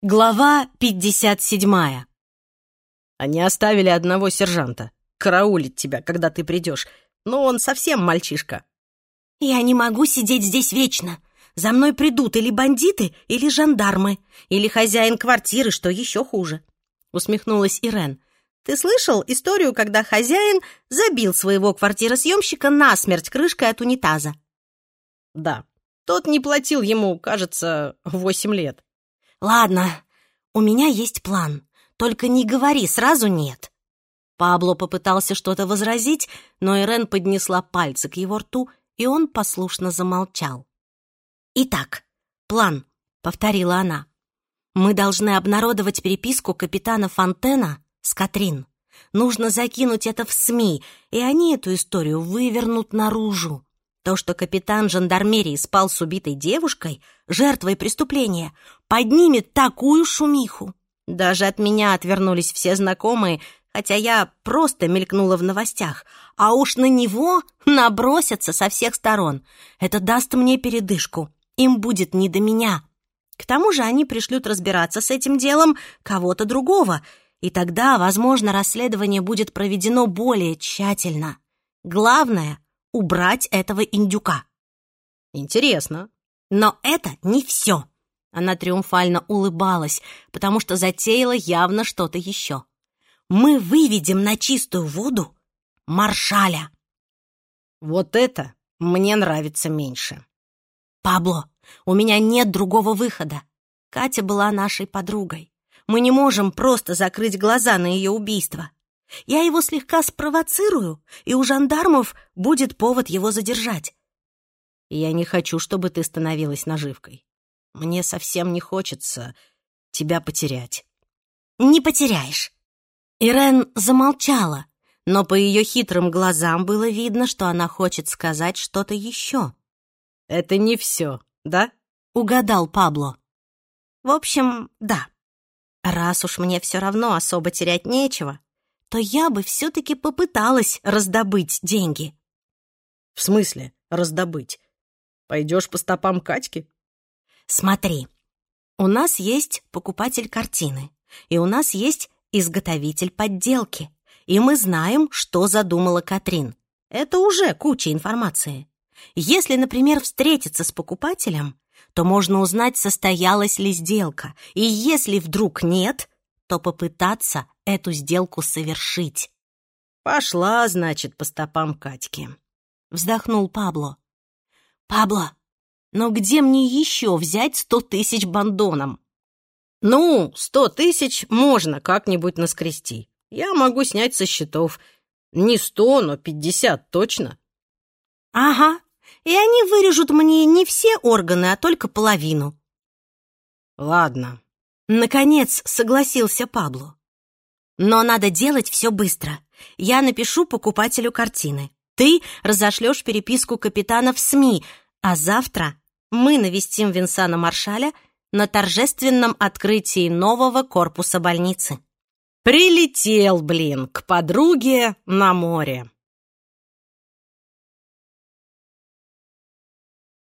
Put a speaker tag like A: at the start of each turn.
A: Глава 57
B: Они оставили одного сержанта. Караулить тебя, когда ты придешь. Но он совсем мальчишка.
A: Я не могу сидеть здесь вечно. За мной придут или бандиты, или жандармы, или хозяин квартиры, что еще хуже. Усмехнулась Ирен. Ты слышал историю, когда хозяин забил своего квартиросъемщика насмерть крышкой от унитаза?
B: Да. Тот не платил ему, кажется, восемь лет.
A: Ладно, у меня есть план. Только не говори сразу «нет». Пабло попытался что-то возразить, но Ирен поднесла пальцы к его рту, и он послушно замолчал. «Итак, план», — повторила она. «Мы должны обнародовать переписку капитана Фонтена с Катрин. Нужно закинуть это в СМИ, и они эту историю вывернут наружу. То, что капитан жандармерии спал с убитой девушкой, жертвой преступления, поднимет такую шумиху. Даже от меня отвернулись все знакомые, хотя я просто мелькнула в новостях, а уж на него набросятся со всех сторон. Это даст мне передышку. Им будет не до меня. К тому же они пришлют разбираться с этим делом кого-то другого, и тогда, возможно, расследование будет проведено более тщательно. Главное — убрать этого индюка.
B: Интересно.
A: Но это не все. Она триумфально улыбалась, потому что затеяла явно что-то еще. Мы выведем на чистую воду маршаля.
B: Вот это мне нравится меньше.
A: Пабло, у меня нет другого выхода. Катя была нашей подругой. Мы не можем просто закрыть глаза на ее убийство. Я его слегка спровоцирую, и у жандармов будет повод его задержать.
B: Я не хочу, чтобы ты становилась наживкой. Мне совсем не хочется тебя потерять.
A: Не потеряешь. Ирен замолчала, но по ее хитрым глазам было видно, что она хочет сказать что-то еще.
B: Это не все, да?
A: Угадал Пабло. В общем, да. Раз уж мне все равно особо терять нечего, то я бы все-таки попыталась раздобыть деньги.
B: В смысле раздобыть? Пойдешь по стопам Катьки?
A: Смотри, у нас есть покупатель картины, и у нас есть изготовитель подделки, и мы знаем, что задумала Катрин. Это уже куча информации. Если, например, встретиться с покупателем, то можно узнать, состоялась ли сделка, и если вдруг нет, то попытаться эту сделку совершить.
B: «Пошла, значит, по стопам Катьки», — вздохнул Пабло.
A: «Пабло, но где мне еще взять сто тысяч бандоном?»
B: «Ну, сто тысяч можно как-нибудь наскрести. Я могу снять со счетов. Не сто, но пятьдесят точно».
A: «Ага, и они вырежут мне не все органы, а только половину».
B: «Ладно».
A: Наконец согласился Пабло. «Но надо делать все быстро. Я напишу покупателю картины. Ты разошлешь переписку капитана в СМИ, а завтра мы навестим Винсана Маршаля на торжественном открытии нового корпуса больницы».
B: «Прилетел, блин, к подруге на море».